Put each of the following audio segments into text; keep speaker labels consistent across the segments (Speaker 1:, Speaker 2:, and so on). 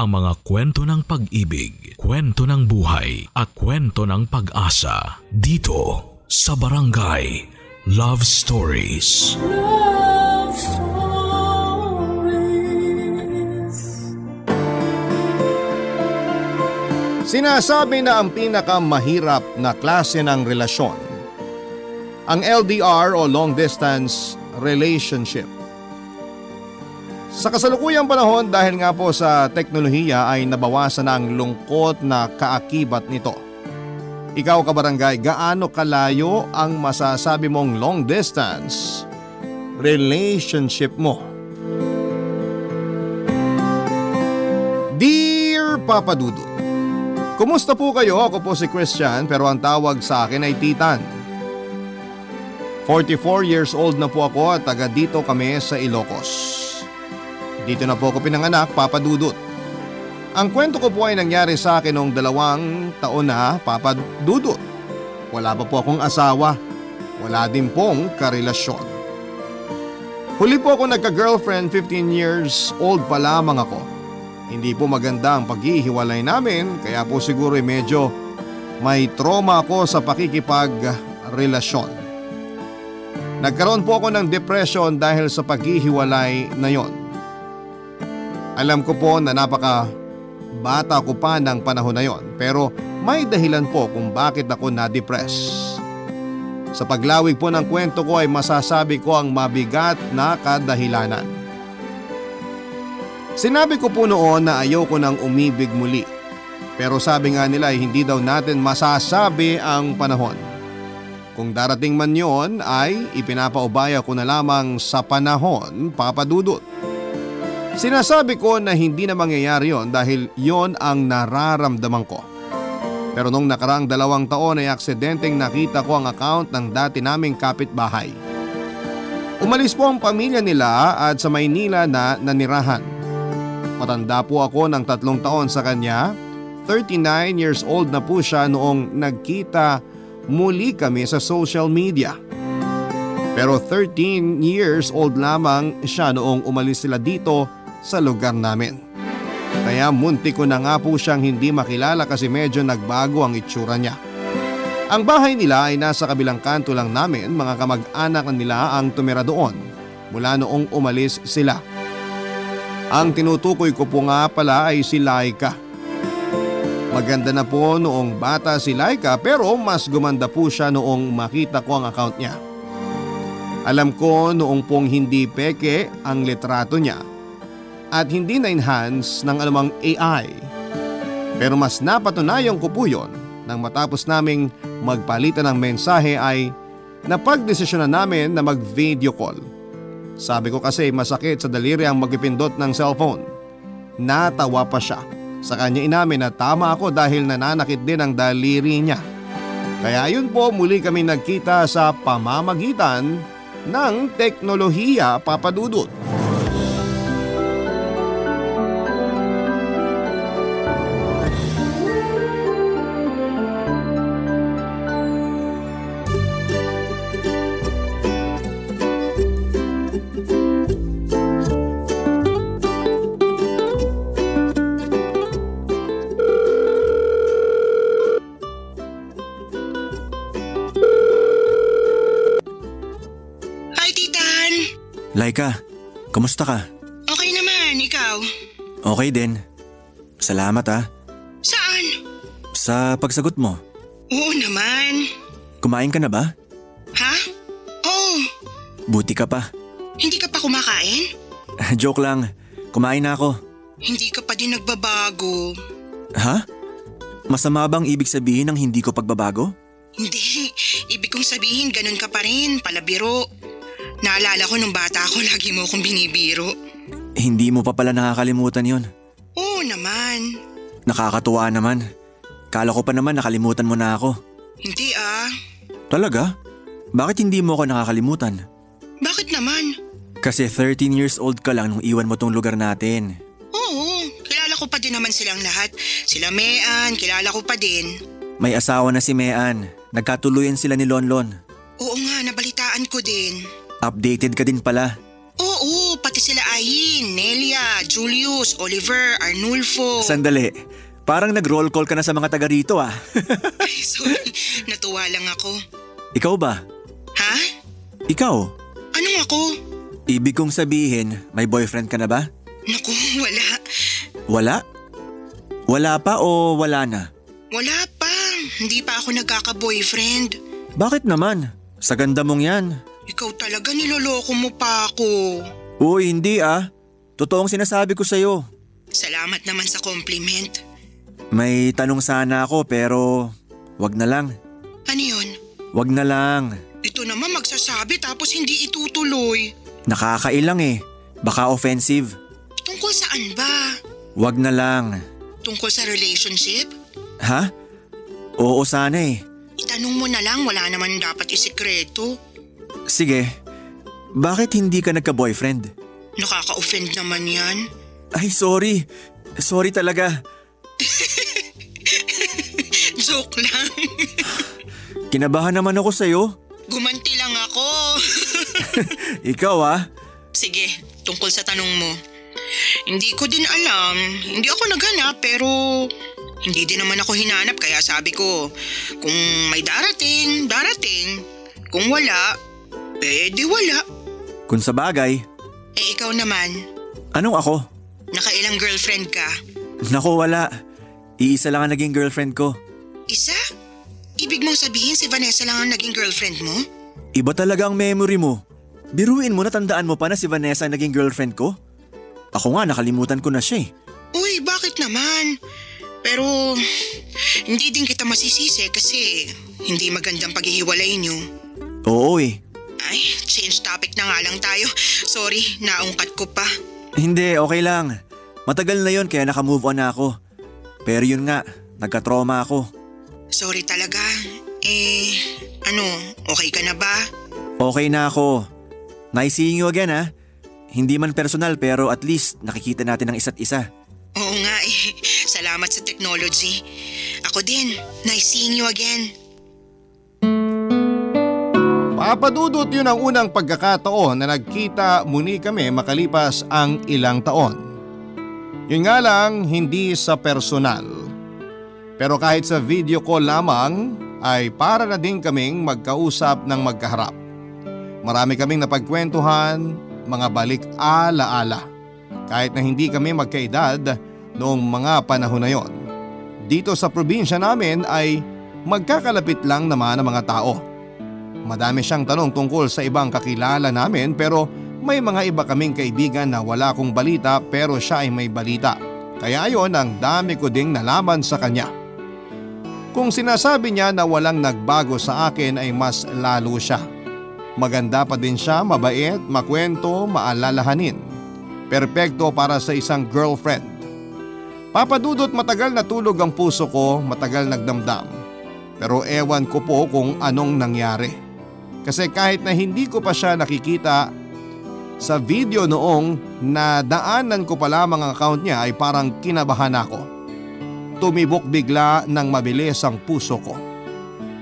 Speaker 1: ang mga kwento ng pag-ibig, kwento ng buhay at kwento ng pag-asa dito sa Barangay Love Stories.
Speaker 2: Love Stories.
Speaker 3: Sinasabi na ang pinakamahirap na klase ng relasyon, ang LDR o long distance relationship. Sa kasalukuyang panahon dahil nga po sa teknolohiya ay nabawasan na ang lungkot na kaakibat nito. Ikaw kabarangay, gaano kalayo ang masasabi mong long distance relationship mo? Dear Papa Dudu, Kumusta po kayo? Ako po si Christian pero ang tawag sa akin ay Titan. 44 years old na po ako at taga dito kami sa Ilocos. Dito na po ako pinanganak, Papa Dudut. Ang kwento ko po ay nangyari sa akin noong dalawang taon na, Papa Dudut. Wala pa po akong asawa. Wala din pong karelasyon. Huli po ako nagka-girlfriend 15 years old pa lamang ako. Hindi po maganda ang paghihiwalay namin kaya po siguro ay medyo may trauma ako sa pakikipagrelasyon. Nagkaroon po ako ng depression dahil sa paghihiwalay na yon. Alam ko po na napaka bata ko pa ng panahon na yon pero may dahilan po kung bakit ako na-depress. Sa paglawig po ng kwento ko ay masasabi ko ang mabigat na kadahilanan. Sinabi ko po noon na ayoko nang umibig muli. Pero sabi nga nila ay hindi daw natin masasabi ang panahon. Kung darating man yon ay ipinapaubaya ko na lamang sa panahon, papadudot. Sinasabi ko na hindi na mangyayari yon dahil yon ang nararamdaman ko. Pero nung nakaraang dalawang taon ay aksidenteng nakita ko ang account ng dati naming kapitbahay. Umalis po ang pamilya nila at sa Maynila na nanirahan. Matanda po ako ng tatlong taon sa kanya. 39 years old na po siya noong nagkita muli kami sa social media. Pero 13 years old lamang siya noong umalis sila dito sa lugar namin. Kaya munti ko na nga po siyang hindi makilala kasi medyo nagbago ang itsura niya. Ang bahay nila ay nasa kabilang kanto lang namin, mga kamag-anak nila ang tumira doon mula noong umalis sila. Ang tinutukoy ko po nga pala ay si Laika. Maganda na po noong bata si Laika pero mas gumanda po siya noong makita ko ang account niya. Alam ko noong pong hindi peke ang litrato niya at hindi na-enhance ng anumang AI. Pero mas napatunayan ko po yun nang matapos naming magpalitan ng mensahe ay napagdesisyon na namin na mag-video call. Sabi ko kasi masakit sa daliri ang magpipindot ng cellphone. Natawa pa siya. Sa kanya inamin na tama ako dahil nananakit din ang daliri niya. Kaya ayun po muli kami nagkita sa pamamagitan ng teknolohiya papadudot.
Speaker 4: Okay
Speaker 5: din. Salamat ah.
Speaker 4: Saan?
Speaker 5: Sa pagsagot mo.
Speaker 4: Oo naman.
Speaker 5: Kumain ka na ba?
Speaker 4: Ha? Oo.
Speaker 5: Buti ka pa.
Speaker 4: Hindi ka pa kumakain?
Speaker 5: Joke lang. Kumain na ako.
Speaker 4: Hindi ka pa din nagbabago.
Speaker 5: Ha? Masama bang ibig sabihin ng hindi ko pagbabago?
Speaker 4: Hindi. Ibig kong sabihin, ganun ka pa rin, palabiro. Naalala ko nung bata ako, lagi mo akong binibiro.
Speaker 5: Hindi mo pa pala nakakalimutan yon.
Speaker 4: Oo naman.
Speaker 5: Nakakatuwa naman. Kala ko pa naman nakalimutan mo na ako.
Speaker 4: Hindi ah.
Speaker 5: Talaga? Bakit hindi mo ako nakakalimutan?
Speaker 4: Bakit naman?
Speaker 5: Kasi 13 years old ka lang nung iwan mo tong lugar natin.
Speaker 4: Oo, kilala ko pa din naman silang lahat. Sila Mean, kilala ko pa din.
Speaker 5: May asawa na si Mean. Nagkatuluyan sila ni Lonlon.
Speaker 4: Oo nga, nabalitaan ko din.
Speaker 5: Updated ka din pala.
Speaker 4: Oo, pati sila Ayin, Nelia, Julius, Oliver, Arnulfo.
Speaker 5: Sandali. Parang nag-roll call ka na sa mga taga rito ah.
Speaker 4: Ay, sorry. Natuwa lang ako.
Speaker 5: Ikaw ba?
Speaker 4: Ha?
Speaker 5: Ikaw?
Speaker 4: Anong ako?
Speaker 5: Ibig kong sabihin, may boyfriend ka na ba?
Speaker 4: Naku, wala.
Speaker 5: Wala? Wala pa o wala na?
Speaker 4: Wala pa. Hindi pa ako nagkaka-boyfriend.
Speaker 5: Bakit naman? Sa ganda mong yan.
Speaker 4: Ikaw talaga niloloko mo pa ako.
Speaker 5: Uy, hindi ah. Totoong sinasabi ko sa'yo.
Speaker 4: Salamat naman sa compliment.
Speaker 5: May tanong sana ako pero wag na lang.
Speaker 4: Ano yun?
Speaker 5: Wag na lang.
Speaker 4: Ito naman magsasabi tapos hindi itutuloy.
Speaker 5: Nakakailang eh. Baka offensive.
Speaker 4: Tungkol saan ba?
Speaker 5: Wag na lang.
Speaker 4: Tungkol sa relationship?
Speaker 5: Ha? Oo sana eh.
Speaker 4: Itanong mo na lang, wala naman dapat isikreto.
Speaker 5: Sige. Bakit hindi ka nagka-boyfriend?
Speaker 4: Nakaka-offend naman yan.
Speaker 5: Ay, sorry. Sorry talaga.
Speaker 4: Joke lang.
Speaker 5: Kinabahan naman ako sa'yo.
Speaker 4: Gumanti lang ako.
Speaker 5: Ikaw ah.
Speaker 4: Sige, tungkol sa tanong mo. Hindi ko din alam. Hindi ako naghanap pero hindi din naman ako hinanap kaya sabi ko, kung may darating, darating. Kung wala, eh di wala.
Speaker 5: Kung sa bagay,
Speaker 4: Eh ikaw naman,
Speaker 5: anong ako?
Speaker 4: nakailang girlfriend ka?
Speaker 5: Naku, wala. Iisa lang ang naging girlfriend ko.
Speaker 4: Isa? Ibig mong sabihin si Vanessa lang ang naging girlfriend mo?
Speaker 5: Iba talaga ang memory mo. Biruin mo na tandaan mo pa na si Vanessa ang naging girlfriend ko. Ako nga, nakalimutan ko na siya eh.
Speaker 4: Uy, bakit naman? Pero hindi din kita masisisi kasi hindi magandang paghihiwalay niyo.
Speaker 5: Oo eh.
Speaker 4: Ay, change topic na nga lang tayo. Sorry, naungkat ko pa.
Speaker 5: Hindi, okay lang. Matagal na yon kaya nakamove on na ako. Pero yun nga, nagka-trauma ako.
Speaker 4: Sorry talaga. Eh, ano, okay ka na ba?
Speaker 5: Okay na ako. Nice seeing you again ha. Hindi man personal pero at least nakikita natin ang isa't isa.
Speaker 4: Oo nga eh. Salamat sa technology. Ako din. Nice seeing you again.
Speaker 3: Papadudot yun ang unang pagkakataon na nagkita muli kami makalipas ang ilang taon. Yun nga lang, hindi sa personal. Pero kahit sa video call lamang ay para na din kaming magkausap ng magkaharap. Marami kaming napagkwentuhan, mga balik ala-ala. Kahit na hindi kami magkaedad noong mga panahon na yon. Dito sa probinsya namin ay magkakalapit lang naman ang mga tao. Madami siyang tanong tungkol sa ibang kakilala namin pero may mga iba kaming kaibigan na wala akong balita pero siya ay may balita. Kaya ayon ang dami ko ding nalaman sa kanya. Kung sinasabi niya na walang nagbago sa akin ay mas lalo siya. Maganda pa din siya, mabait, makwento, maalalahanin. Perpekto para sa isang girlfriend. Papadudot matagal natulog ang puso ko, matagal nagdamdam. Pero ewan ko po kung anong nangyari. Kasi kahit na hindi ko pa siya nakikita sa video noong nadaanan ko pa lamang ang account niya ay parang kinabahan ako. Tumibok bigla ng mabilis ang puso ko.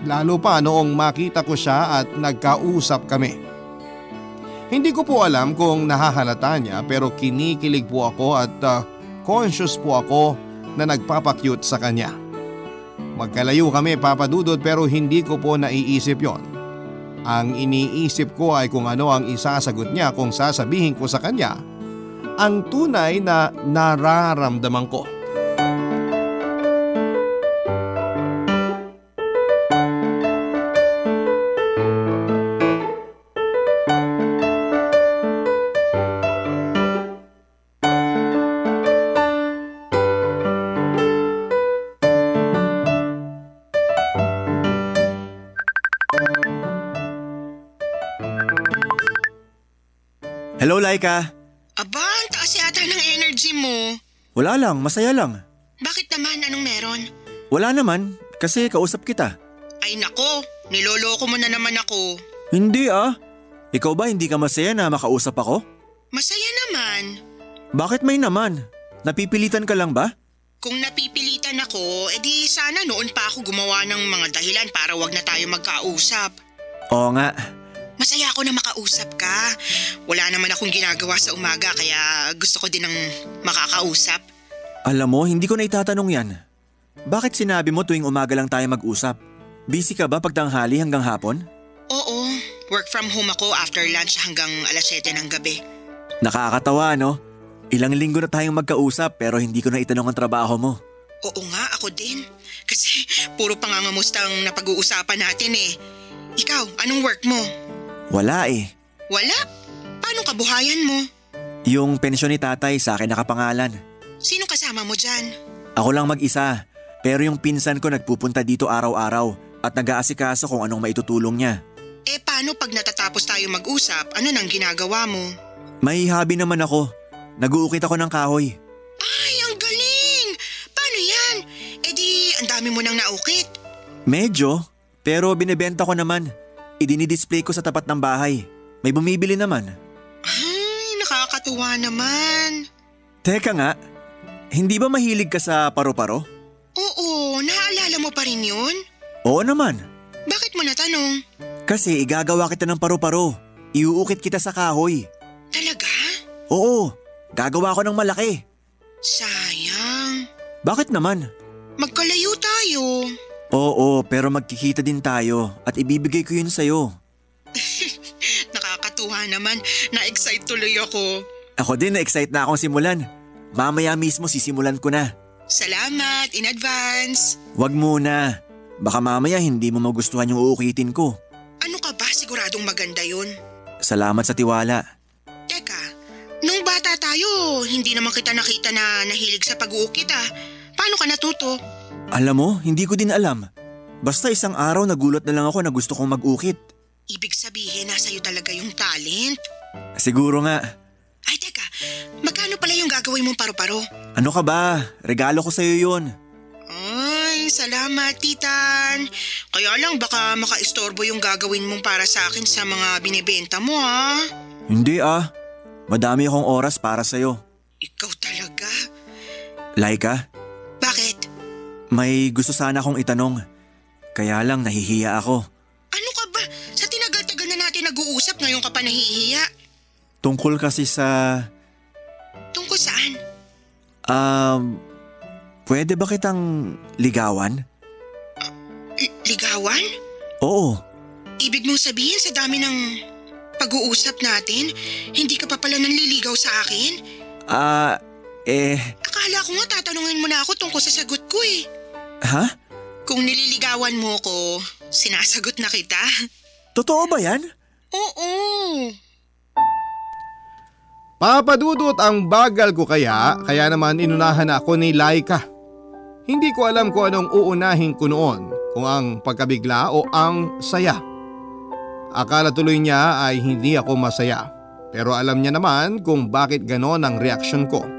Speaker 3: Lalo pa noong makita ko siya at nagkausap kami. Hindi ko po alam kung nahahalata niya pero kinikilig po ako at uh, conscious po ako na nagpapakyut sa kanya. Magkalayo kami papadudod pero hindi ko po naiisip yon. Ang iniisip ko ay kung ano ang isasagot niya kung sasabihin ko sa kanya ang tunay na nararamdaman ko.
Speaker 5: Hello Laika.
Speaker 4: Aba, ang taas yata ng energy mo.
Speaker 5: Wala lang, masaya lang.
Speaker 4: Bakit naman? Anong meron?
Speaker 5: Wala naman, kasi kausap kita.
Speaker 4: Ay nako, niloloko mo na naman ako.
Speaker 5: Hindi ah. Ikaw ba hindi ka masaya na makausap ako?
Speaker 4: Masaya naman.
Speaker 5: Bakit may naman? Napipilitan ka lang ba?
Speaker 4: Kung napipilitan ako, edi sana noon pa ako gumawa ng mga dahilan para wag na tayo magkausap.
Speaker 5: Oo nga.
Speaker 4: Masaya ako na makausap ka. Wala naman akong ginagawa sa umaga kaya gusto ko din ng makakausap.
Speaker 5: Alam mo, hindi ko na itatanong yan. Bakit sinabi mo tuwing umaga lang tayo mag-usap? Busy ka ba pagtanghali hanggang hapon?
Speaker 4: Oo, work from home ako after lunch hanggang alas 7 ng gabi.
Speaker 5: Nakakatawa, no? Ilang linggo na tayong magkausap pero hindi ko na itanong ang trabaho mo.
Speaker 4: Oo nga, ako din. Kasi puro pangangamusta ang napag-uusapan natin eh. Ikaw, anong work mo?
Speaker 5: Wala eh.
Speaker 4: Wala? Paano kabuhayan mo?
Speaker 5: Yung pensyon ni tatay sa akin nakapangalan.
Speaker 4: Sino kasama mo dyan?
Speaker 5: Ako lang mag-isa. Pero yung pinsan ko nagpupunta dito araw-araw at nag-aasikaso kung anong maitutulong niya.
Speaker 4: Eh paano pag natatapos tayo mag-usap, ano nang ginagawa mo?
Speaker 5: May hobby naman ako. Naguukit ako ng kahoy.
Speaker 4: Ay, ang galing! Paano yan? Eh di, ang dami mo nang naukit.
Speaker 5: Medyo, pero binibenta ko naman. Idinidisplay ko sa tapat ng bahay. May bumibili naman.
Speaker 4: Ay, nakakatuwa naman.
Speaker 5: Teka nga, hindi ba mahilig ka sa paro-paro?
Speaker 4: Oo, naaalala mo pa rin yun?
Speaker 5: Oo naman.
Speaker 4: Bakit mo natanong?
Speaker 5: Kasi igagawa kita ng paro-paro. Iuukit kita sa kahoy.
Speaker 4: Talaga?
Speaker 5: Oo, gagawa ko ng malaki.
Speaker 4: Sayang.
Speaker 5: Bakit naman?
Speaker 4: Magkalayo tayo.
Speaker 5: Oo, pero magkikita din tayo at ibibigay ko yun sa'yo.
Speaker 4: Nakakatuwa naman. Na-excite tuloy ako.
Speaker 5: Ako din na-excite na akong simulan. Mamaya mismo sisimulan ko na.
Speaker 4: Salamat in advance.
Speaker 5: Wag muna. Baka mamaya hindi mo magustuhan yung uukitin ko.
Speaker 4: Ano ka ba? Siguradong maganda yun.
Speaker 5: Salamat sa tiwala.
Speaker 4: Teka, nung bata tayo, hindi naman kita nakita na nahilig sa pag-uukit ah. Paano ka natuto?
Speaker 5: Alam mo, hindi ko din alam. Basta isang araw nagulat na lang ako na gusto kong mag-ukit.
Speaker 4: Ibig sabihin, nasa iyo talaga yung talent.
Speaker 5: Siguro nga.
Speaker 4: Ay, teka, magkano pala yung gagawin mong paru-paro?
Speaker 5: Ano ka ba? Regalo ko sa'yo yun.
Speaker 4: Ay, salamat, Titan. Kaya lang baka makaistorbo yung gagawin mong para sa akin sa mga binibenta mo, ha?
Speaker 5: Hindi ah. Madami akong oras para sa'yo.
Speaker 4: Ikaw talaga.
Speaker 5: Laika? May gusto sana akong itanong. Kaya lang nahihiya ako.
Speaker 4: Ano ka ba? Sa tinagal-tagal na natin nag-uusap, ngayon ka pa nahihiya.
Speaker 5: Tungkol kasi sa...
Speaker 4: Tungkol saan?
Speaker 5: Um, pwede ba kitang ligawan?
Speaker 4: Ligawan?
Speaker 5: Oo.
Speaker 4: Ibig mong sabihin sa dami ng pag-uusap natin, hindi ka pa pala nanliligaw sa akin?
Speaker 5: Ah, eh,
Speaker 4: Akala ko nga tatanungin mo na ako tungkol sa sagot ko eh.
Speaker 5: Ha?
Speaker 4: Kung nililigawan mo ko, sinasagot na kita.
Speaker 5: Totoo ba yan?
Speaker 4: Oo.
Speaker 3: Papadudot ang bagal ko kaya, kaya naman inunahan ako ni Laika. Hindi ko alam kung anong uunahin ko noon, kung ang pagkabigla o ang saya. Akala tuloy niya ay hindi ako masaya, pero alam niya naman kung bakit ganon ang reaksyon ko.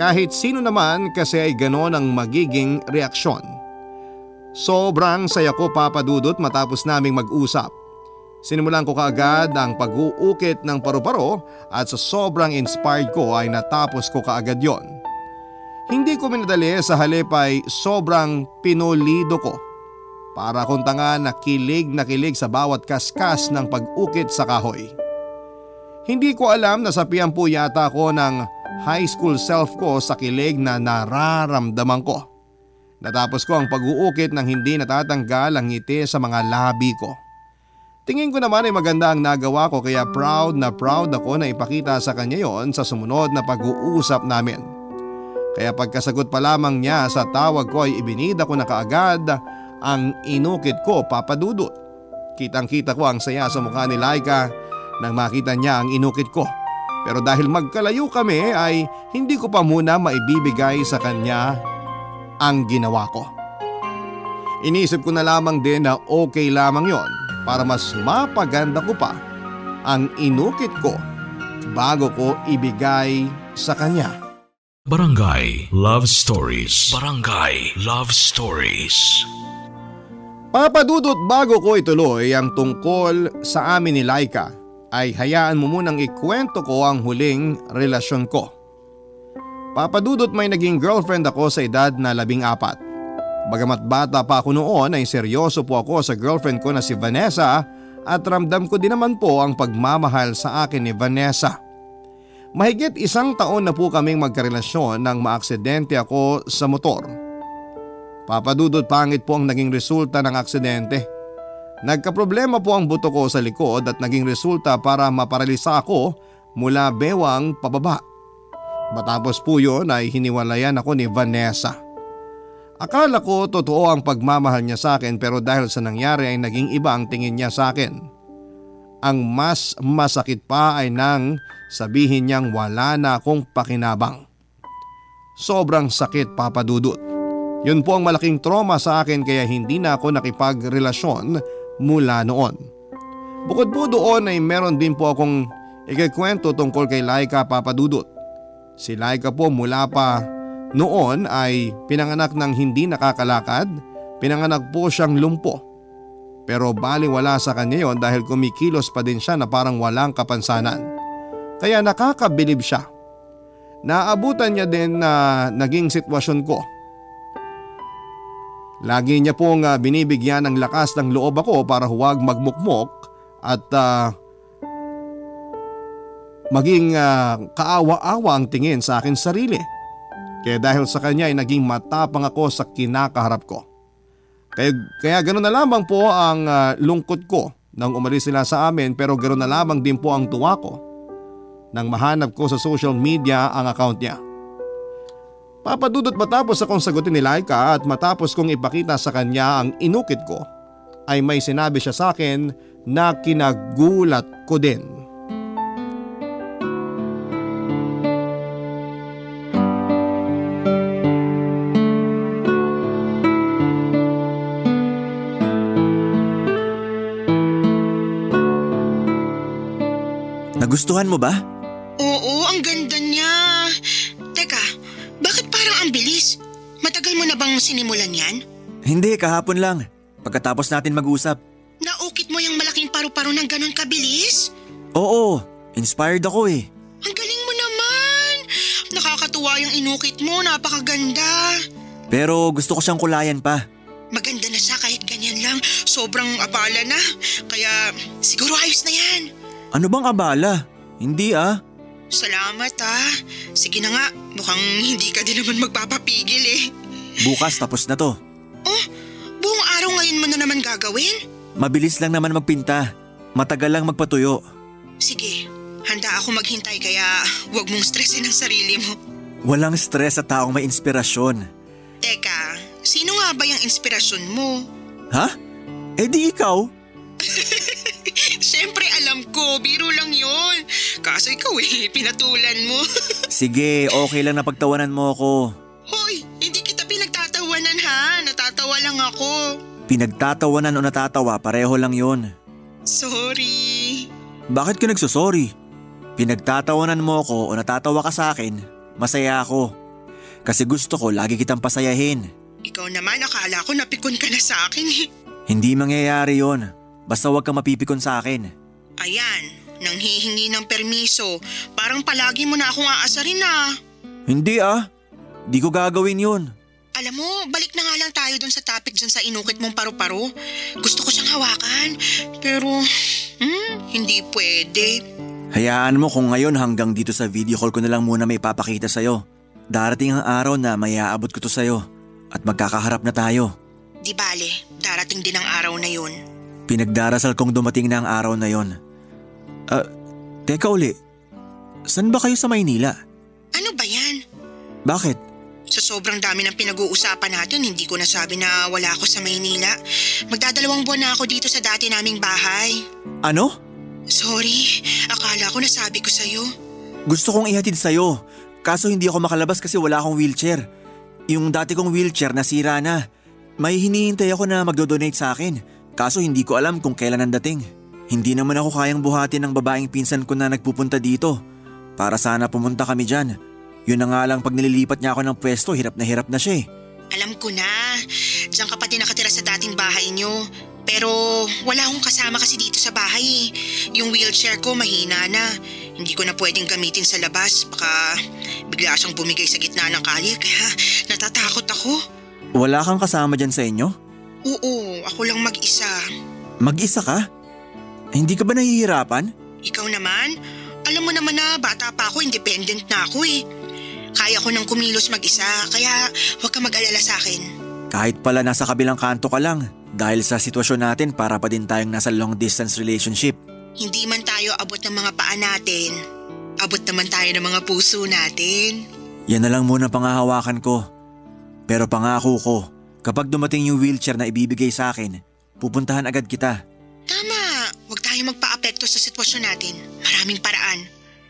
Speaker 3: Kahit sino naman kasi ay ganon ang magiging reaksyon. Sobrang saya ko papadudot matapos naming mag-usap. Sinimulan ko kaagad ang pag-uukit ng paru-paro at sa sobrang inspired ko ay natapos ko kaagad yon. Hindi ko minadali sa halip ay sobrang pinulido ko. Para kung tanga na kilig na kilig sa bawat kaskas ng pag-ukit sa kahoy. Hindi ko alam na sapian po yata ako ng high school self ko sa kilig na nararamdaman ko. Natapos ko ang pag-uukit ng hindi natatanggal ang ngiti sa mga labi ko. Tingin ko naman ay maganda ang nagawa ko kaya proud na proud ako na ipakita sa kanya yon sa sumunod na pag-uusap namin. Kaya pagkasagot pa lamang niya sa tawag ko ay ibinida ko na kaagad ang inukit ko papadudot. Kitang kita ko ang saya sa mukha ni Laika nang makita niya ang inukit ko. Pero dahil magkalayo kami ay hindi ko pa muna maibibigay sa kanya ang ginawa ko. Inisip ko na lamang din na okay lamang yon para mas mapaganda ko pa ang inukit ko bago ko ibigay sa kanya.
Speaker 1: Barangay Love Stories. Barangay Love Stories.
Speaker 3: Papadudot bago ko ituloy ang tungkol sa amin ni Laika ay hayaan mo munang ikwento ko ang huling relasyon ko. Papadudot may naging girlfriend ako sa edad na labing apat. Bagamat bata pa ako noon ay seryoso po ako sa girlfriend ko na si Vanessa at ramdam ko din naman po ang pagmamahal sa akin ni Vanessa. Mahigit isang taon na po kaming magkarelasyon nang maaksidente ako sa motor. Papadudot pangit po ang naging resulta ng aksidente. Nagkaproblema po ang buto ko sa likod at naging resulta para maparalisa ako mula bewang pababa. Matapos po yun ay hiniwalayan ako ni Vanessa. Akala ko totoo ang pagmamahal niya sa akin pero dahil sa nangyari ay naging iba ang tingin niya sa akin. Ang mas masakit pa ay nang sabihin niyang wala na akong pakinabang. Sobrang sakit papadudot. Yun po ang malaking trauma sa akin kaya hindi na ako nakipagrelasyon mula noon. Bukod po doon ay meron din po akong ikikwento tungkol kay Laika papadudot. Si Laika po mula pa noon ay pinanganak ng hindi nakakalakad, pinanganak po siyang lumpo. Pero bali wala sa kanya yon dahil kumikilos pa din siya na parang walang kapansanan. Kaya nakakabilib siya. Naabutan niya din na naging sitwasyon ko. Lagi niya pong uh, binibigyan ng lakas ng loob ako para huwag magmukmok at uh, maging uh, kaawa-awa ang tingin sa akin sarili. Kaya dahil sa kanya ay naging matapang ako sa kinakaharap ko. Kaya, kaya ganoon na lamang po ang uh, lungkot ko nang umalis sila sa amin pero ganoon na lamang din po ang tuwa ko nang mahanap ko sa social media ang account niya. Papadudot matapos akong sagutin ni Laika at matapos kong ipakita sa kanya ang inukit ko ay may sinabi siya sa akin na kinagulat ko din.
Speaker 5: Nagustuhan mo ba?
Speaker 4: Bang sinimulan yan?
Speaker 5: Hindi, kahapon lang. Pagkatapos natin mag-usap.
Speaker 4: Naukit mo yung malaking paru-paro ng ganun kabilis?
Speaker 5: Oo, inspired ako eh.
Speaker 4: Ang galing mo naman! Nakakatuwa yung inukit mo, napakaganda.
Speaker 5: Pero gusto ko siyang kulayan pa.
Speaker 4: Maganda na siya kahit ganyan lang. Sobrang abala na. Kaya siguro ayos na yan.
Speaker 5: Ano bang abala? Hindi ah.
Speaker 4: Salamat ah. Sige na nga, mukhang hindi ka din naman magpapapigil eh.
Speaker 5: Bukas tapos na to.
Speaker 4: Oh, buong araw ngayon mo na naman gagawin?
Speaker 5: Mabilis lang naman magpinta. Matagal lang magpatuyo.
Speaker 4: Sige, handa ako maghintay kaya huwag mong stressin ang sarili mo.
Speaker 5: Walang stress sa taong may inspirasyon.
Speaker 4: Teka, sino nga ba yung inspirasyon mo?
Speaker 5: Ha? Eh di ikaw.
Speaker 4: Siyempre alam ko, biro lang yon. Kaso ikaw eh, pinatulan mo.
Speaker 5: Sige, okay lang na pagtawanan mo ako.
Speaker 4: Hoy, ako.
Speaker 5: Pinagtatawanan o natatawa, pareho lang yon.
Speaker 4: Sorry.
Speaker 5: Bakit ka nagsusorry? Pinagtatawanan mo ako o natatawa ka sa akin, masaya ako. Kasi gusto ko lagi kitang pasayahin.
Speaker 4: Ikaw naman, akala ko napikon ka na sa akin eh.
Speaker 5: Hindi mangyayari yon. Basta huwag kang mapipikon sa akin.
Speaker 4: Ayan, nang hihingi ng permiso, parang palagi mo na akong aasarin na.
Speaker 5: Hindi ah. Di ko gagawin yun.
Speaker 4: Alam mo, balik na nga lang tayo dun sa topic dyan sa inukit mong paru-paro. Gusto ko siyang hawakan, pero hmm, hindi pwede.
Speaker 5: Hayaan mo kung ngayon hanggang dito sa video call ko na lang muna may papakita sa'yo. Darating ang araw na may aabot ko to sa'yo at magkakaharap na tayo.
Speaker 4: Di bale, darating din ang araw na yun.
Speaker 5: Pinagdarasal kong dumating na ang araw na yon. Ah, teka uli. San ba kayo sa Maynila?
Speaker 4: Ano ba yan?
Speaker 5: Bakit?
Speaker 4: Sa sobrang dami ng pinag-uusapan natin, hindi ko nasabi na wala ako sa Maynila. Magdadalawang buwan na ako dito sa dati naming bahay.
Speaker 5: Ano?
Speaker 4: Sorry, akala ko nasabi ko sa'yo.
Speaker 5: Gusto kong ihatid sa'yo. Kaso hindi ako makalabas kasi wala akong wheelchair. Yung dati kong wheelchair nasira na. May hinihintay ako na magdodonate sa akin. Kaso hindi ko alam kung kailan ang dating. Hindi naman ako kayang buhatin ng babaeng pinsan ko na nagpupunta dito. Para sana pumunta kami dyan. Yun na nga lang pag nililipat niya ako ng pwesto, hirap na hirap na siya eh.
Speaker 4: Alam ko na, diyan ka pati nakatira sa dating bahay niyo. Pero wala akong kasama kasi dito sa bahay eh. Yung wheelchair ko mahina na. Hindi ko na pwedeng gamitin sa labas. Baka bigla siyang bumigay sa gitna ng kalye kaya natatakot ako.
Speaker 5: Wala kang kasama dyan sa inyo?
Speaker 4: Oo, ako lang mag-isa.
Speaker 5: Mag-isa ka? Hindi ka ba nahihirapan?
Speaker 4: Ikaw naman, alam mo naman na bata pa ako, independent na ako eh. Kaya ko nang kumilos mag-isa, kaya huwag ka mag-alala sa akin.
Speaker 5: Kahit pala nasa kabilang kanto ka lang, dahil sa sitwasyon natin para pa din tayong nasa long distance relationship.
Speaker 4: Hindi man tayo abot ng mga paa natin, abot naman tayo ng mga puso natin.
Speaker 5: Yan na lang muna pangahawakan ko. Pero pangako ko, kapag dumating yung wheelchair na ibibigay sa akin, pupuntahan agad kita.
Speaker 4: Tama, huwag tayo magpa-apekto sa sitwasyon natin. Maraming paraan.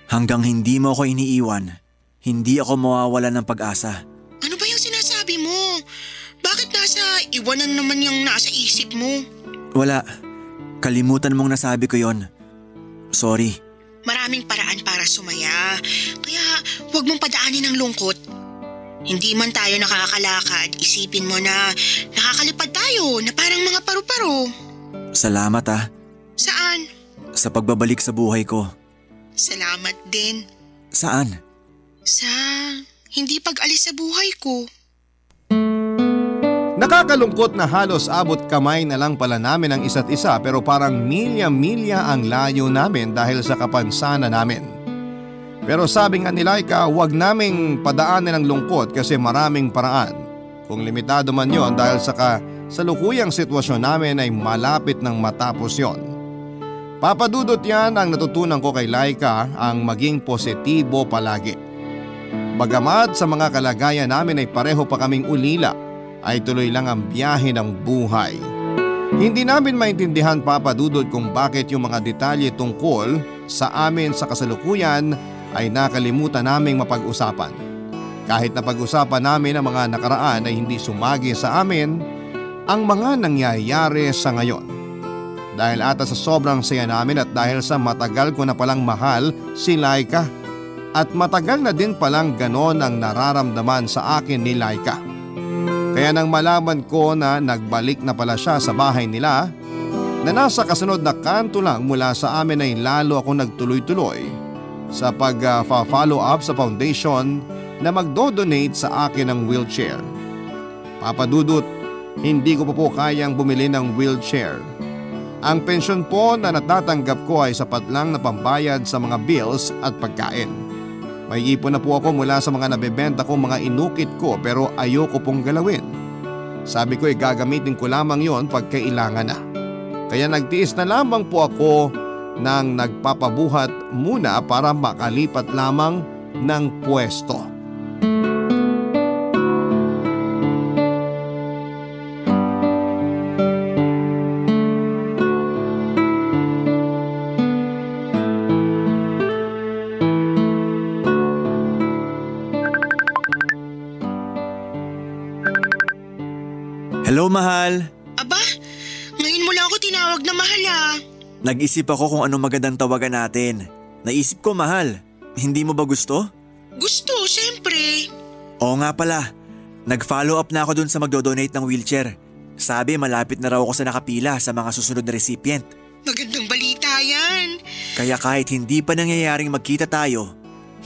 Speaker 5: Hanggang hindi mo ako iniiwan, hindi ako mawawalan ng pag-asa.
Speaker 4: Ano ba yung sinasabi mo? Bakit nasa iwanan naman yung nasa isip mo?
Speaker 5: Wala, kalimutan mong nasabi ko yon. Sorry.
Speaker 4: Maraming paraan para sumaya. Kaya huwag mong padaanin ang lungkot. Hindi man tayo nakakalakad, isipin mo na nakakalipad tayo na parang mga paru-paro.
Speaker 5: Salamat ah,
Speaker 4: Saan?
Speaker 5: sa pagbabalik sa buhay ko.
Speaker 4: Salamat din.
Speaker 5: Saan?
Speaker 4: Sa hindi pag-alis sa buhay ko.
Speaker 3: Nakakalungkot na halos abot kamay na lang pala namin ang isa't isa pero parang milya-milya ang layo namin dahil sa kapansanan namin. Pero sabi nga ni Laika, huwag naming padaanin ang lungkot kasi maraming paraan. Kung limitado man yon dahil sa kasalukuyang sitwasyon namin ay malapit ng matapos yon. Papadudot yan ang natutunan ko kay Laika ang maging positibo palagi. Bagamat sa mga kalagayan namin ay pareho pa kaming ulila ay tuloy lang ang biyahe ng buhay. Hindi namin maintindihan papadudod kung bakit yung mga detalye tungkol sa amin sa kasalukuyan ay nakalimutan naming mapag-usapan. Kahit na pag-usapan namin ang mga nakaraan ay hindi sumagi sa amin ang mga nangyayari sa ngayon. Dahil ata sa sobrang saya namin at dahil sa matagal ko na palang mahal si Laika at matagal na din palang ganon ang nararamdaman sa akin ni Laika. Kaya nang malaman ko na nagbalik na pala siya sa bahay nila, na nasa kasunod na kanto lang mula sa amin ay lalo ako nagtuloy-tuloy sa pag-follow up sa foundation na magdo-donate sa akin ng wheelchair. Papadudot, hindi ko pa po kayang bumili ng wheelchair. Ang pensyon po na natatanggap ko ay sapat lang na pambayad sa mga bills at pagkain. May ipon na po ako mula sa mga nabebenta kong mga inukit ko pero ayoko pong galawin. Sabi ko ay gagamitin ko lamang yon pag kailangan na. Kaya nagtiis na lamang po ako nang nagpapabuhat muna para makalipat lamang ng pwesto.
Speaker 5: Hello mahal!
Speaker 4: Aba, ngayon mo lang ako tinawag na mahal ah.
Speaker 5: Nag-isip ako kung ano magandang tawagan natin. Naisip ko mahal, hindi mo ba gusto?
Speaker 4: Gusto, syempre.
Speaker 5: Oo nga pala, nag-follow up na ako dun sa magdodonate ng wheelchair. Sabi malapit na raw ako sa nakapila sa mga susunod na recipient.
Speaker 4: Magandang balita yan.
Speaker 5: Kaya kahit hindi pa nangyayaring magkita tayo,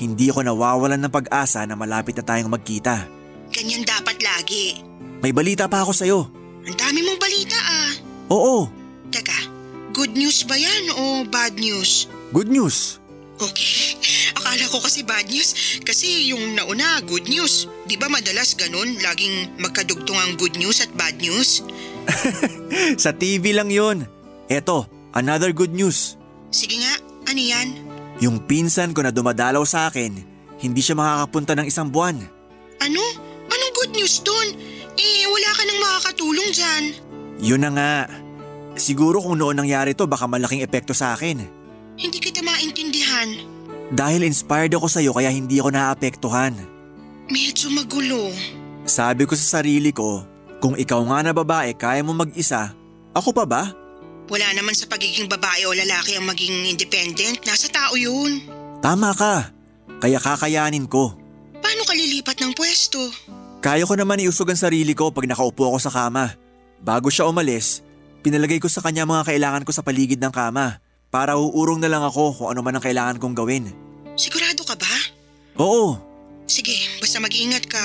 Speaker 5: hindi ako nawawalan ng pag-asa na malapit na tayong magkita.
Speaker 4: Ganyan dapat lagi.
Speaker 5: May balita pa ako sa'yo.
Speaker 4: Ang dami mong balita ah.
Speaker 5: Oo,
Speaker 4: Teka, good news ba yan o bad news?
Speaker 5: good news.
Speaker 4: Okay, akala ko kasi bad news kasi yung nauna good news. Di ba madalas ganun, laging magkadugtong ang good news at bad news?
Speaker 5: Sa TV lang yun. Eto, another good news.
Speaker 4: Sige nga, ano yan?
Speaker 5: Yung pinsan ko na dumadalaw sa akin, hindi siya makakapunta ng isang buwan.
Speaker 4: Ano? Anong good news doon? Eh, wala ka nang makakatulong dyan.
Speaker 5: Yun na nga. Siguro kung noon nangyari to baka malaking epekto sa akin.
Speaker 4: Hindi kita maintindihan.
Speaker 5: Dahil inspired ako sa'yo kaya hindi ako naapektuhan.
Speaker 4: Medyo magulo.
Speaker 5: Sabi ko sa sarili ko, kung ikaw nga na babae kaya mo mag-isa, ako pa ba?
Speaker 4: Wala naman sa pagiging babae o lalaki ang maging independent. Nasa tao yun.
Speaker 5: Tama ka. Kaya kakayanin ko.
Speaker 4: Paano ka lilipat ng pwesto?
Speaker 5: Kaya ko naman iusog ang sarili ko pag nakaupo ako sa kama. Bago siya umalis, pinalagay ko sa kanya mga kailangan ko sa paligid ng kama para uurong na lang ako kung ano man ang kailangan kong gawin.
Speaker 4: Sigurado ka ba?
Speaker 5: Oo,
Speaker 4: Sige, basta mag-iingat ka.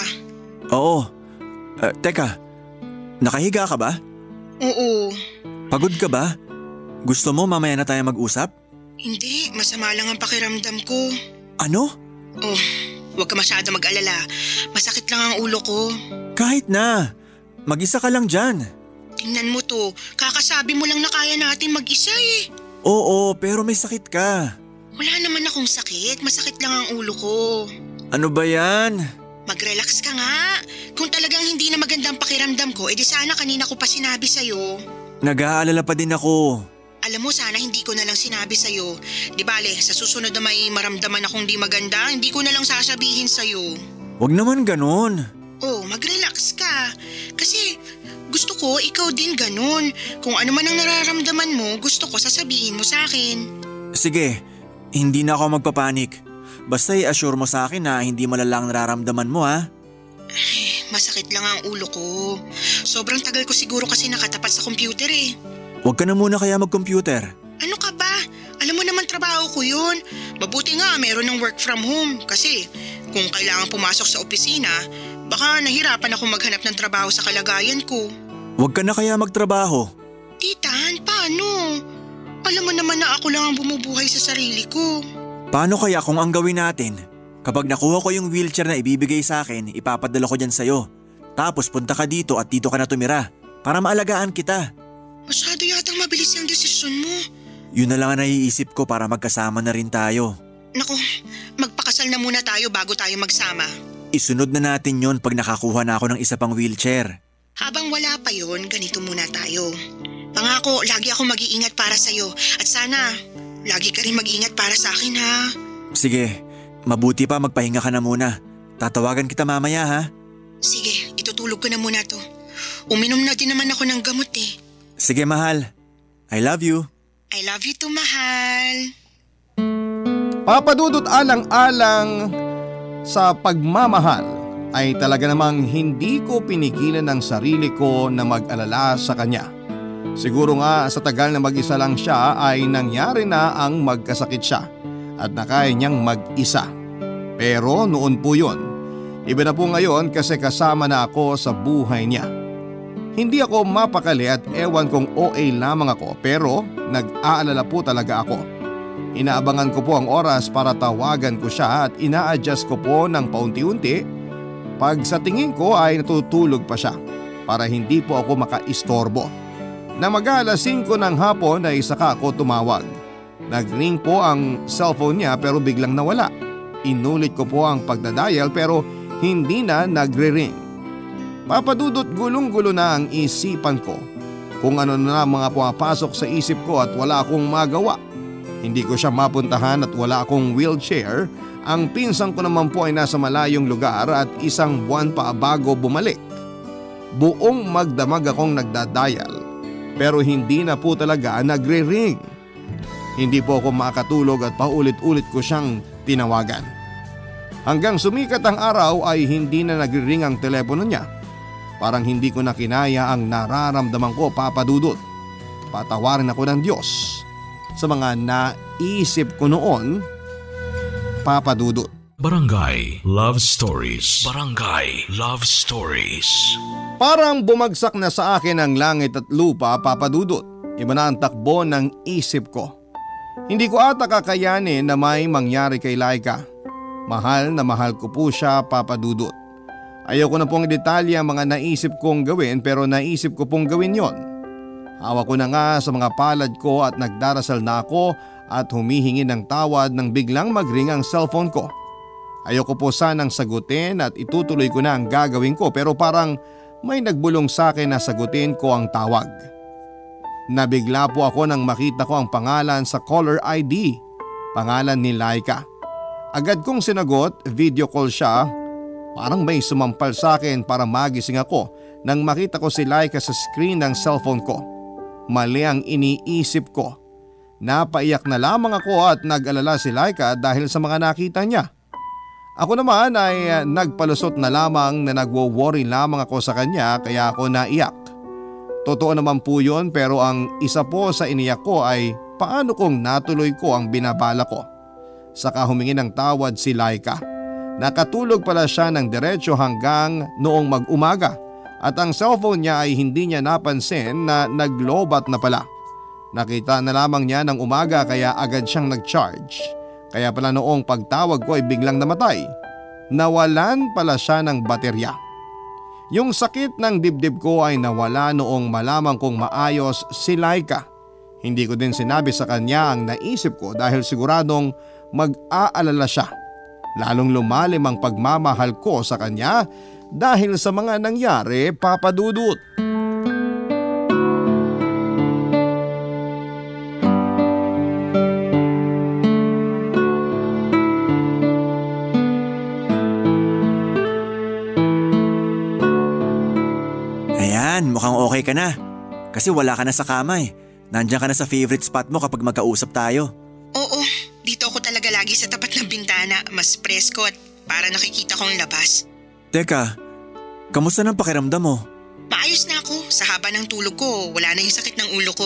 Speaker 5: oo. Eh, teka, nakahiga ka ba?
Speaker 4: Oo.
Speaker 5: Pagod ka ba? Gusto mo mamaya na tayo mag-usap?
Speaker 4: Hindi, masama lang ang pakiramdam ko.
Speaker 5: Ano?
Speaker 4: Oh, huwag ka masyado mag-alala. Masakit lang ang ulo ko.
Speaker 5: Kahit na. Mag-isa ka lang dyan.
Speaker 4: Tingnan mo to, kakasabi mo lang na kaya natin mag-isa eh.
Speaker 5: Oo, pero may sakit ka.
Speaker 4: Wala naman akong sakit, masakit lang ang ulo ko.
Speaker 5: Ano ba yan?
Speaker 4: Mag-relax ka nga. Kung talagang hindi na magandang pakiramdam ko, edi sana kanina ko pa sinabi sa'yo.
Speaker 5: Nag-aalala pa din ako.
Speaker 4: Alam mo, sana hindi ko na lang sinabi sa'yo. Di bale, sa susunod na may maramdaman akong di maganda, hindi ko na lang sasabihin sa'yo.
Speaker 5: Huwag naman ganon.
Speaker 4: Oh, mag-relax ka. Kasi gusto ko ikaw din ganun. Kung ano man ang nararamdaman mo, gusto ko sasabihin mo sa akin.
Speaker 5: Sige, hindi na ako magpapanik. Basta i-assure mo sa akin na hindi malalang nararamdaman mo ha.
Speaker 4: Masakit lang ang ulo ko. Sobrang tagal ko siguro kasi nakatapat sa computer eh.
Speaker 5: Huwag ka na muna kaya mag-computer.
Speaker 4: Ano ka ba? Alam mo naman trabaho ko yun. Mabuti nga meron ng work from home kasi kung kailangan pumasok sa opisina, baka nahirapan ako maghanap ng trabaho sa kalagayan ko.
Speaker 5: Huwag ka na kaya magtrabaho.
Speaker 4: Titan, paano? Alam mo naman na ako lang ang bumubuhay sa sarili ko.
Speaker 5: Paano kaya kung ang gawin natin? Kapag nakuha ko yung wheelchair na ibibigay sa akin, ipapadala ko dyan sa'yo. Tapos punta ka dito at dito ka na tumira para maalagaan kita.
Speaker 4: Masyado yatang mabilis yung desisyon mo.
Speaker 5: Yun na lang ang naiisip ko para magkasama na rin tayo.
Speaker 4: Naku, magpakasal na muna tayo bago tayo magsama.
Speaker 5: Isunod na natin yon pag nakakuha na ako ng isa pang wheelchair.
Speaker 4: Habang wala pa yon, ganito muna tayo. Pangako, lagi ako mag-iingat para sa'yo. At sana, lagi ka rin mag-iingat para sa akin ha.
Speaker 5: Sige, mabuti pa magpahinga ka na muna. Tatawagan kita mamaya ha.
Speaker 4: Sige, itutulog ko na muna to. Uminom na din naman ako ng gamot eh.
Speaker 5: Sige mahal. I love you.
Speaker 4: I love you too, mahal.
Speaker 3: Papadudot alang-alang sa pagmamahal ay talaga namang hindi ko pinigilan ng sarili ko na mag-alala sa kanya. Siguro nga sa tagal na mag-isa lang siya ay nangyari na ang magkasakit siya at nakaya niyang mag-isa. Pero noon po yun. Iba na po ngayon kasi kasama na ako sa buhay niya. Hindi ako mapakali at ewan kong OA lamang ako pero nag-aalala po talaga ako. Inaabangan ko po ang oras para tawagan ko siya at ina-adjust ko po ng paunti-unti pag sa tingin ko ay natutulog pa siya para hindi po ako makaistorbo. Na mag-aalas 5 ng hapon ay saka ako tumawag. Nagring po ang cellphone niya pero biglang nawala. Inulit ko po ang pagdadial pero hindi na nagre-ring. Papadudot gulong-gulo na ang isipan ko kung ano na mga pumapasok sa isip ko at wala akong magawa. Hindi ko siya mapuntahan at wala akong wheelchair. Ang pinsang ko naman po ay nasa malayong lugar at isang buwan pa bago bumalik. Buong magdamag akong nagdadial pero hindi na po talaga nagre-ring. Hindi po ako makatulog at paulit-ulit ko siyang tinawagan. Hanggang sumikat ang araw ay hindi na nagre-ring ang telepono niya. Parang hindi ko na kinaya ang nararamdaman ko papadudot. Patawarin ako ng Diyos sa mga naisip ko noon papadudot.
Speaker 1: Barangay Love Stories. Barangay Love Stories.
Speaker 3: Parang bumagsak na sa akin ang langit at lupa papadudot. Iba na ang takbo ng isip ko. Hindi ko ata kakayanin na may mangyari kay Laika. Mahal na mahal ko po siya papadudot. Ayoko na pong detalye ang mga naisip kong gawin pero naisip ko pong gawin yon. Hawak ko na nga sa mga palad ko at nagdarasal na ako at humihingi ng tawad nang biglang magring ang cellphone ko. Ayoko po sanang sagutin at itutuloy ko na ang gagawin ko pero parang may nagbulong sa akin na sagutin ko ang tawag. Nabigla po ako nang makita ko ang pangalan sa caller ID, pangalan ni Laika. Agad kong sinagot, video call siya. Parang may sumampal sa akin para magising ako nang makita ko si Laika sa screen ng cellphone ko. Mali ang iniisip ko. Napaiyak na lamang ako at nag-alala si Laika dahil sa mga nakita niya. Ako naman ay nagpalusot na lamang na nagwo-worry lamang ako sa kanya kaya ako naiyak. Totoo naman po yun pero ang isa po sa iniyak ko ay paano kung natuloy ko ang binabala ko. Saka humingi ng tawad si Laika. Nakatulog pala siya ng diretsyo hanggang noong mag-umaga at ang cellphone niya ay hindi niya napansin na naglobat na pala. Nakita na lamang niya ng umaga kaya agad siyang nag-charge. Kaya pala noong pagtawag ko ay biglang namatay. Nawalan pala siya ng baterya. Yung sakit ng dibdib ko ay nawala noong malaman kong maayos si Laika. Hindi ko din sinabi sa kanya ang naisip ko dahil siguradong mag-aalala siya. Lalong lumalim ang pagmamahal ko sa kanya dahil sa mga nangyari papadudot.
Speaker 5: Ayan, mukhang okay ka na. Kasi wala ka na sa kama eh. Nandiyan ka na sa favorite spot mo kapag magkausap tayo.
Speaker 4: Oo, lagi sa tapat ng bintana. Mas presko at para nakikita kong labas.
Speaker 5: Teka, kamusta ng pakiramdam mo?
Speaker 4: Maayos na ako. Sa haba ng tulog ko, wala na yung sakit ng ulo ko.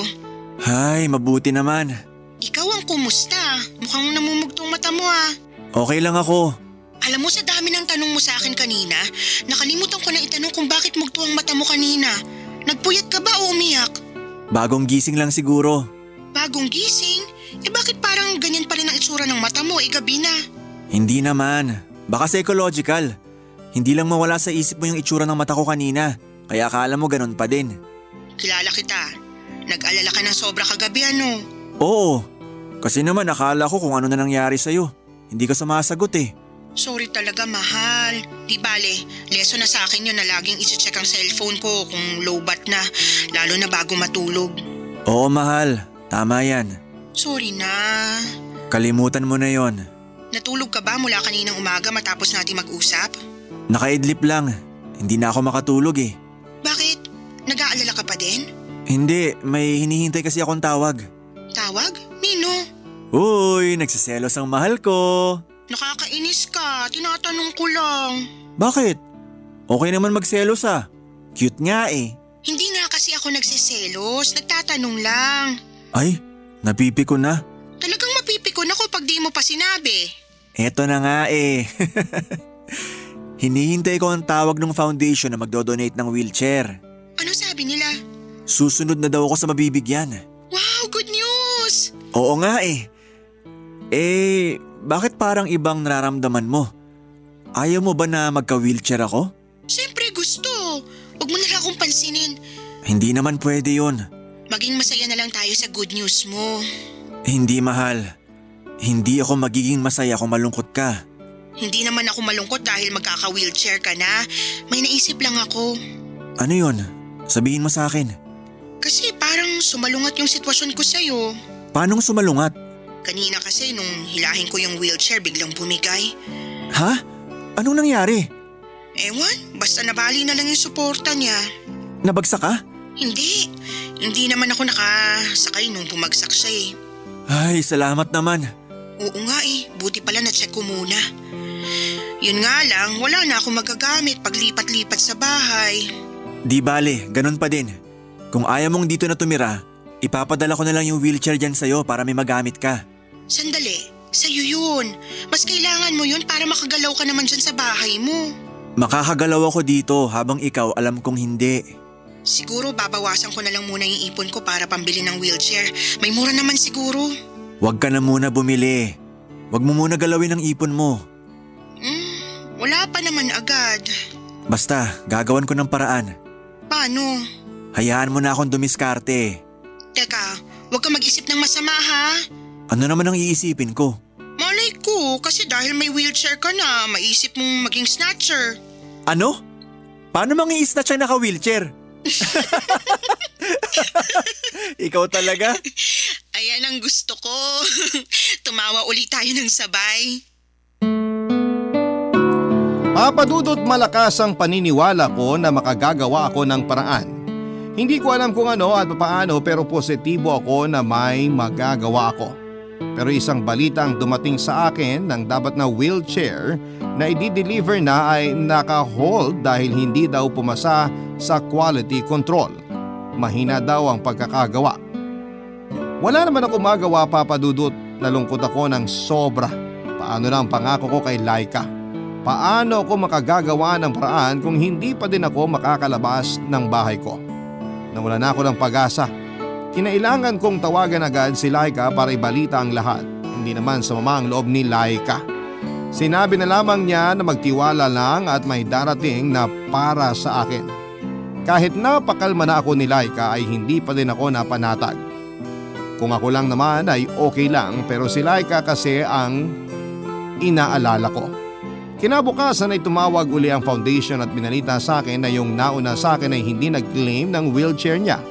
Speaker 5: Hay, mabuti naman.
Speaker 4: Ikaw ang kumusta? Mukhang namumugtong mata mo ah.
Speaker 5: Okay lang ako.
Speaker 4: Alam mo sa dami ng tanong mo sa akin kanina, nakalimutan ko na itanong kung bakit mugto ang mata mo kanina. Nagpuyat ka ba o umiyak?
Speaker 5: Bagong gising lang siguro.
Speaker 4: Bagong gising? Eh bakit parang ganyan pa rin ang itsura ng mata mo eh gabi na?
Speaker 5: Hindi naman. Baka psychological. Hindi lang mawala sa isip mo yung itsura ng mata ko kanina. Kaya akala mo ganun pa din.
Speaker 4: Kilala kita. Nag-alala ka ng sobra kagabi ano?
Speaker 5: Oo. Kasi naman akala ko kung ano na nangyari sa'yo. Hindi ka sumasagot eh.
Speaker 4: Sorry talaga mahal. Di bale, leso na sa akin yun na laging isi-check ang cellphone ko kung low bat na, lalo na bago matulog.
Speaker 5: Oo mahal. Tama yan.
Speaker 4: Sorry na.
Speaker 5: Kalimutan mo na yon.
Speaker 4: Natulog ka ba mula kaninang umaga matapos natin mag-usap?
Speaker 5: Nakaidlip lang. Hindi na ako makatulog eh.
Speaker 4: Bakit? Nag-aalala ka pa din?
Speaker 5: Hindi, may hinihintay kasi akong tawag.
Speaker 4: Tawag? Nino?
Speaker 5: Uy, nagsiselos ang mahal ko.
Speaker 4: Nakakainis ka. Tinatanong ko lang.
Speaker 5: Bakit? Okay naman magselos ah. Cute nga eh.
Speaker 4: Hindi nga kasi ako nagsiselos. Nagtatanong lang.
Speaker 5: Ay, napipi ko na.
Speaker 4: Talagang mapipikon ako pag di mo pa sinabi.
Speaker 5: Eto na nga eh. Hinihintay ko ang tawag ng foundation na magdodonate ng wheelchair.
Speaker 4: Ano sabi nila?
Speaker 5: Susunod na daw ako sa mabibigyan.
Speaker 4: Wow, good news!
Speaker 5: Oo nga eh. Eh, bakit parang ibang nararamdaman mo? Ayaw mo ba na magka-wheelchair ako?
Speaker 4: Siyempre gusto. Huwag mo na lang akong pansinin.
Speaker 5: Hindi naman pwede yon.
Speaker 4: Maging masaya na lang tayo sa good news mo.
Speaker 5: Hindi mahal. Hindi ako magiging masaya kung malungkot ka.
Speaker 4: Hindi naman ako malungkot dahil magkaka-wheelchair ka na. May naisip lang ako.
Speaker 5: Ano yon? Sabihin mo sa akin.
Speaker 4: Kasi parang sumalungat yung sitwasyon ko sa'yo.
Speaker 5: Paanong sumalungat?
Speaker 4: Kanina kasi nung hilahin ko yung wheelchair biglang bumigay.
Speaker 5: Ha? Anong nangyari?
Speaker 4: Ewan, basta nabali na lang yung suporta niya.
Speaker 5: Nabagsak ka?
Speaker 4: Hindi, hindi naman ako nakasakay nung bumagsak siya eh.
Speaker 5: Ay, salamat naman.
Speaker 4: Oo nga eh, buti pala na-check ko muna. Yun nga lang, wala na akong magagamit pag lipat-lipat sa bahay.
Speaker 5: Di bale, ganun pa din. Kung ayaw mong dito na tumira, ipapadala ko na lang yung wheelchair dyan sa'yo para may magamit ka.
Speaker 4: Sandali, sa'yo yun. Mas kailangan mo yun para makagalaw ka naman dyan sa bahay mo.
Speaker 5: Makakagalaw ako dito habang ikaw alam kong hindi.
Speaker 4: Siguro babawasan ko na lang muna yung ipon ko para pambili ng wheelchair. May mura naman siguro.
Speaker 5: Huwag ka na muna bumili. Huwag mo muna galawin ang ipon mo.
Speaker 4: Hmm, wala pa naman agad.
Speaker 5: Basta, gagawan ko ng paraan.
Speaker 4: Paano?
Speaker 5: Hayaan mo na akong dumiskarte.
Speaker 4: Teka, huwag ka mag-isip ng masama ha.
Speaker 5: Ano naman ang iisipin ko?
Speaker 4: Malay ko, kasi dahil may wheelchair ka na, maisip mong maging snatcher.
Speaker 5: Ano? Paano mang i-snatch ang naka-wheelchair? Ikaw talaga?
Speaker 4: Ayan ang gusto ko. Tumawa ulit tayo ng sabay.
Speaker 3: Papadudot malakas ang paniniwala ko na makagagawa ako ng paraan. Hindi ko alam kung ano at paano pero positibo ako na may magagawa ako. Pero isang balita ang dumating sa akin ng dapat na wheelchair na i-deliver na ay naka-hold dahil hindi daw pumasa sa quality control. Mahina daw ang pagkakagawa. Wala naman ako magawa papadudot. Nalungkot ako ng sobra. Paano na ang pangako ko kay Laika? Paano ako makagagawa ng paraan kung hindi pa din ako makakalabas ng bahay ko? Nawala na ako ng pag-asa. Kinailangan kong tawagan agad si Laika para ibalita ang lahat. Hindi naman sa mamang loob ni Laika. Sinabi na lamang niya na magtiwala lang at may darating na para sa akin. Kahit napakalma na ako ni Laika ay hindi pa din ako napanatag. Kung ako lang naman ay okay lang pero si Laika kasi ang inaalala ko. Kinabukasan ay tumawag uli ang foundation at binalita sa akin na yung nauna sa akin ay hindi nag-claim ng wheelchair niya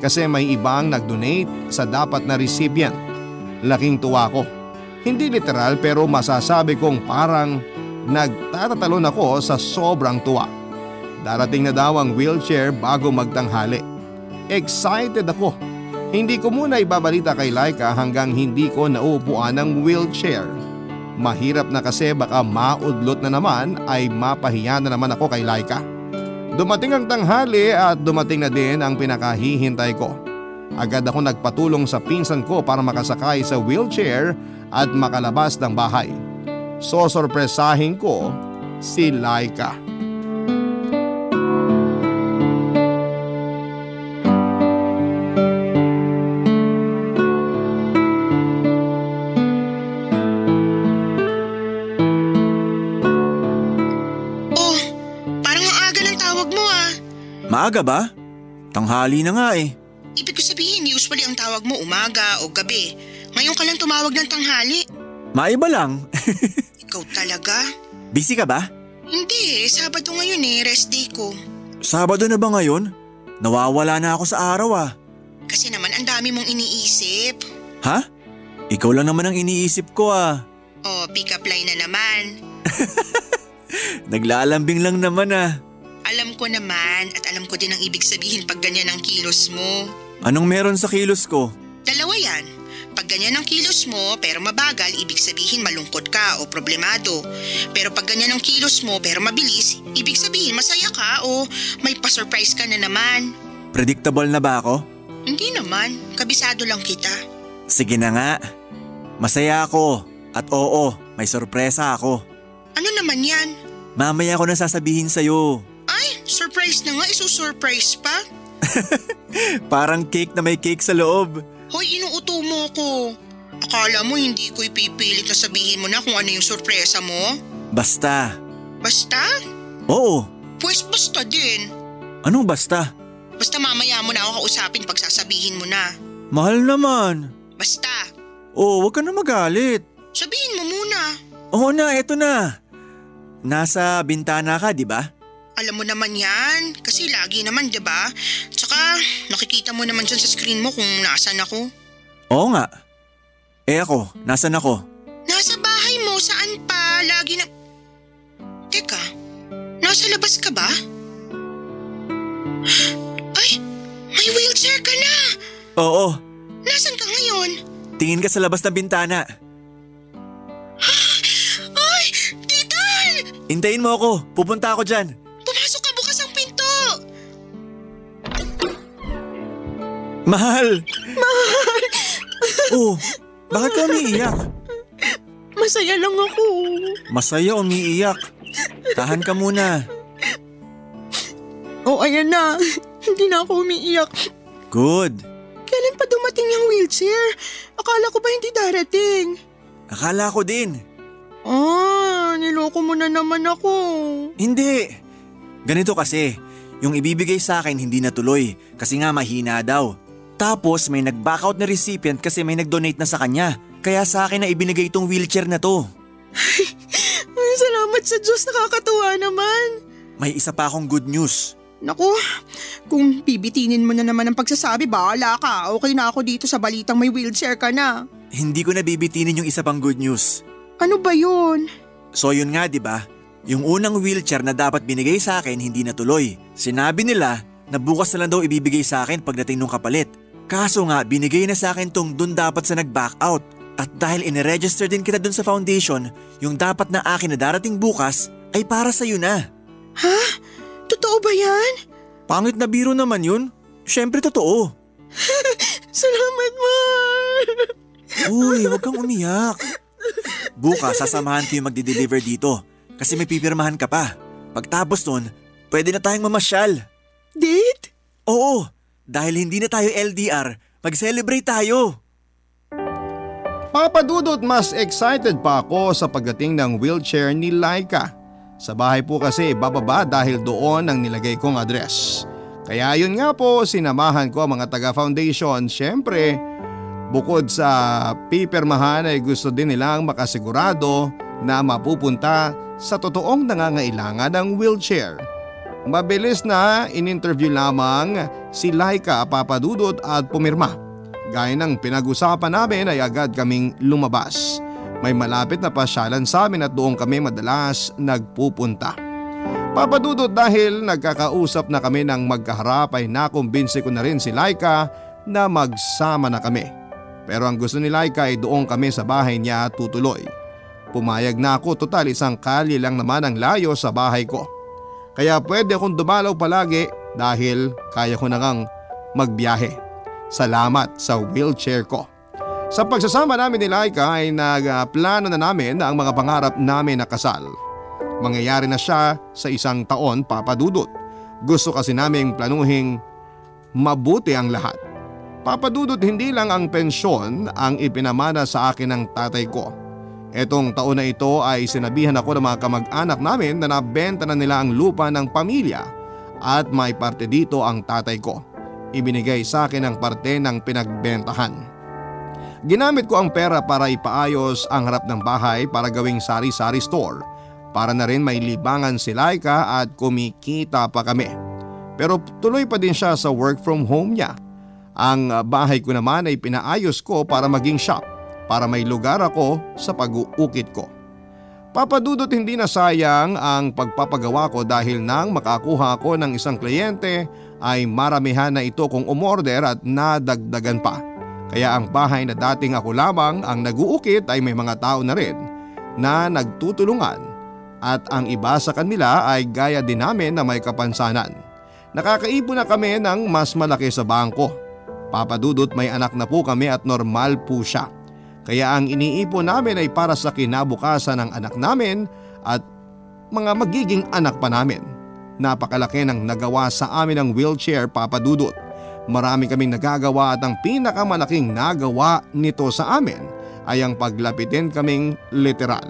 Speaker 3: kasi may ibang nag-donate sa dapat na recipient. Laking tuwa ko. Hindi literal pero masasabi kong parang nagtatatalon ako sa sobrang tuwa. Darating na daw ang wheelchair bago magtanghali. Excited ako. Hindi ko muna ibabalita kay Laika hanggang hindi ko nauupuan ng wheelchair. Mahirap na kasi baka maudlot na naman ay mapahiya na naman ako kay Laika. Dumating ang tanghali at dumating na din ang pinakahihintay ko. Agad ako nagpatulong sa pinsan ko para makasakay sa wheelchair at makalabas ng bahay. Sosorpresahin ko si Laika.
Speaker 5: Maaga ba? Tanghali na nga eh.
Speaker 4: Ibig ko sabihin, usually ang tawag mo umaga o gabi. Ngayon ka lang tumawag ng tanghali.
Speaker 5: Maiba lang.
Speaker 4: Ikaw talaga?
Speaker 5: Busy ka ba?
Speaker 4: Hindi, Sabado ngayon eh, rest day ko.
Speaker 5: Sabado na ba ngayon? Nawawala na ako sa araw ah.
Speaker 4: Kasi naman ang dami mong iniisip.
Speaker 5: Ha? Ikaw lang naman ang iniisip ko ah.
Speaker 4: Oh, pick up line na naman.
Speaker 5: Naglalambing lang naman ah.
Speaker 4: Alam ko naman at alam ko din ang ibig sabihin pag ganyan ang kilos mo.
Speaker 5: Anong meron sa kilos ko?
Speaker 4: Dalawa yan. Pag ganyan ang kilos mo pero mabagal, ibig sabihin malungkot ka o problemado. Pero pag ganyan ang kilos mo pero mabilis, ibig sabihin masaya ka o may pa-surprise ka na naman.
Speaker 5: Predictable na ba ako?
Speaker 4: Hindi naman, kabisado lang kita.
Speaker 5: Sige na nga. Masaya ako. At oo, may sorpresa ako.
Speaker 4: Ano naman yan?
Speaker 5: Mamaya ko na sasabihin sa'yo.
Speaker 4: Ay, surprise na nga, isusurprise pa.
Speaker 5: Parang cake na may cake sa loob.
Speaker 4: Hoy, inuuto mo ko. Akala mo hindi ko ipipilit na sabihin mo na kung ano yung sorpresa mo?
Speaker 5: Basta.
Speaker 4: Basta?
Speaker 5: Oo.
Speaker 4: Pues basta din.
Speaker 5: Anong basta?
Speaker 4: Basta mamaya mo na ako kausapin pag sasabihin mo na.
Speaker 5: Mahal naman.
Speaker 4: Basta,
Speaker 5: Oo, wag ka na magalit.
Speaker 4: sabihin mo muna.
Speaker 5: Oo na, eto na. Nasa bintana ka, di ba?
Speaker 4: Alam mo naman yan, kasi lagi naman, di ba? Tsaka, nakikita mo naman dyan sa screen mo kung nasan ako.
Speaker 5: Oo nga. Eh ako, nasan ako?
Speaker 4: Nasa bahay mo, saan pa? Lagi na... Teka, nasa labas ka ba? Ay, may wheelchair ka na!
Speaker 5: Oo,
Speaker 4: Nasaan ka ngayon?
Speaker 5: tingin ka sa labas ng bintana.
Speaker 4: Ay, Titan!
Speaker 5: Hintayin mo ako, pupunta ako dyan. Mahal! Mahal! oh, bakit ka umiiyak?
Speaker 4: Masaya lang ako.
Speaker 5: Masaya umiiyak. Tahan ka muna.
Speaker 4: Oh, ayan na. Hindi na ako umiiyak.
Speaker 5: Good.
Speaker 4: Kailan pa dumating yung wheelchair? Akala ko ba hindi darating?
Speaker 5: Akala ko din.
Speaker 4: Ah, niloko mo na naman ako.
Speaker 5: Hindi. Ganito kasi, yung ibibigay sa akin hindi natuloy kasi nga mahina daw. Tapos may nag-backout na recipient kasi may nag-donate na sa kanya. Kaya sa akin na ibinigay itong wheelchair na to.
Speaker 4: Ay, salamat sa Diyos, nakakatuwa naman.
Speaker 5: May isa pa akong good news.
Speaker 4: Naku, kung bibitinin mo na naman ang pagsasabi, bahala ka. Okay na ako dito sa balitang may wheelchair ka na.
Speaker 5: Hindi ko nabibitinin yung isa pang good news.
Speaker 4: Ano ba yun?
Speaker 5: So yun nga 'di ba? Yung unang wheelchair na dapat binigay sa akin hindi natuloy. Sinabi nila na bukas na lang daw ibibigay sa akin pagdating nung kapalit. Kaso nga binigay na sa akin tong dun dapat sa nag-back out. At dahil iniregister din kita dun sa foundation, yung dapat na akin na darating bukas ay para sa'yo na.
Speaker 4: Ha? Totoo ba yan?
Speaker 5: Pangit na biro naman yun. Siyempre totoo.
Speaker 4: Salamat, Mar!
Speaker 5: Uy, huwag kang umiyak. Bukas sasamahan ko yung magdi-deliver dito kasi may pipirmahan ka pa. Pagtapos nun, pwede na tayong mamasyal.
Speaker 4: Date?
Speaker 5: Oo, dahil hindi na tayo LDR, Mag-celebrate tayo!
Speaker 3: Papadudot mas excited pa ako sa pagdating ng wheelchair ni Laika. Sa bahay po kasi bababa dahil doon ang nilagay kong address. Kaya yun nga po sinamahan ko ang mga taga foundation. Siyempre, bukod sa pipirmahan ay gusto din nilang makasigurado na mapupunta sa totoong nangangailangan ng wheelchair. Mabilis na in-interview lamang si Laika papadudot at pumirma. Gaya ng pinag-usapan namin ay agad kaming lumabas. May malapit na pasyalan sa amin at doon kami madalas nagpupunta. Papadudot dahil nagkakausap na kami ng magkaharap ay nakumbinsi ko na rin si Laika na magsama na kami. Pero ang gusto ni Laika ay doon kami sa bahay niya tutuloy. Pumayag na ako total isang kalye lang naman ang layo sa bahay ko. Kaya pwede akong dumalaw palagi dahil kaya ko na ngang magbiyahe. Salamat sa wheelchair ko. Sa pagsasama namin ni Laika ay nagplano na namin ang mga pangarap namin na kasal. Mangyayari na siya sa isang taon papadudot. Gusto kasi naming planuhing mabuti ang lahat. Papadudot hindi lang ang pensyon ang ipinamana sa akin ng tatay ko. Etong taon na ito ay sinabihan ako ng mga kamag-anak namin na nabenta na nila ang lupa ng pamilya at may parte dito ang tatay ko. Ibinigay sa akin ang parte ng pinagbentahan. Ginamit ko ang pera para ipaayos ang harap ng bahay para gawing sari-sari store para na rin may libangan si Laika at kumikita pa kami. Pero tuloy pa din siya sa work from home niya. Ang bahay ko naman ay pinaayos ko para maging shop para may lugar ako sa pag-uukit ko. Papadudot hindi na sayang ang pagpapagawa ko dahil nang makakuha ko ng isang kliyente ay maramihan na ito kong umorder at nadagdagan pa. Kaya ang bahay na dating ako lamang ang naguukit ay may mga tao na rin na nagtutulungan at ang iba sa kanila ay gaya din namin na may kapansanan. Nakakaipon na kami ng mas malaki sa bangko. Papadudot may anak na po kami at normal po siya. Kaya ang iniipon namin ay para sa kinabukasan ng anak namin at mga magiging anak pa namin. Napakalaki ng nagawa sa amin ng wheelchair papadudot. Marami kaming nagagawa at ang pinakamalaking nagawa nito sa amin ay ang paglapitin kaming literal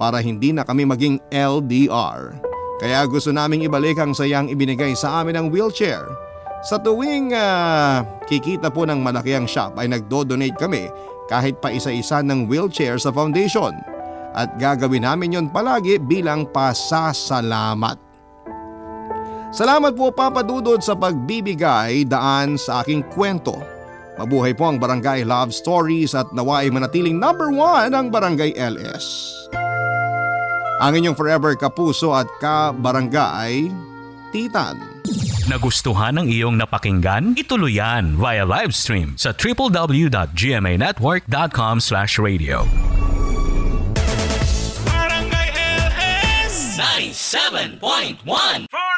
Speaker 3: para hindi na kami maging LDR. Kaya gusto naming ibalik ang sayang ibinigay sa amin ng wheelchair. Sa tuwing uh, kikita po ng malaki ang shop ay nagdo-donate kami kahit pa isa-isa ng wheelchair sa foundation. At gagawin namin yon palagi bilang pasasalamat. Salamat po Papa Dudod sa pagbibigay daan sa aking kwento. Mabuhay po ang Barangay Love Stories at nawa ay manatiling number one ang Barangay LS. Ang inyong forever kapuso at ka-barangay, Titan.
Speaker 1: Nagustuhan ng iyong napakinggan? Ituloy yan via live stream sa www.gmanetwork.com radio
Speaker 6: Barangay LS 97.1 For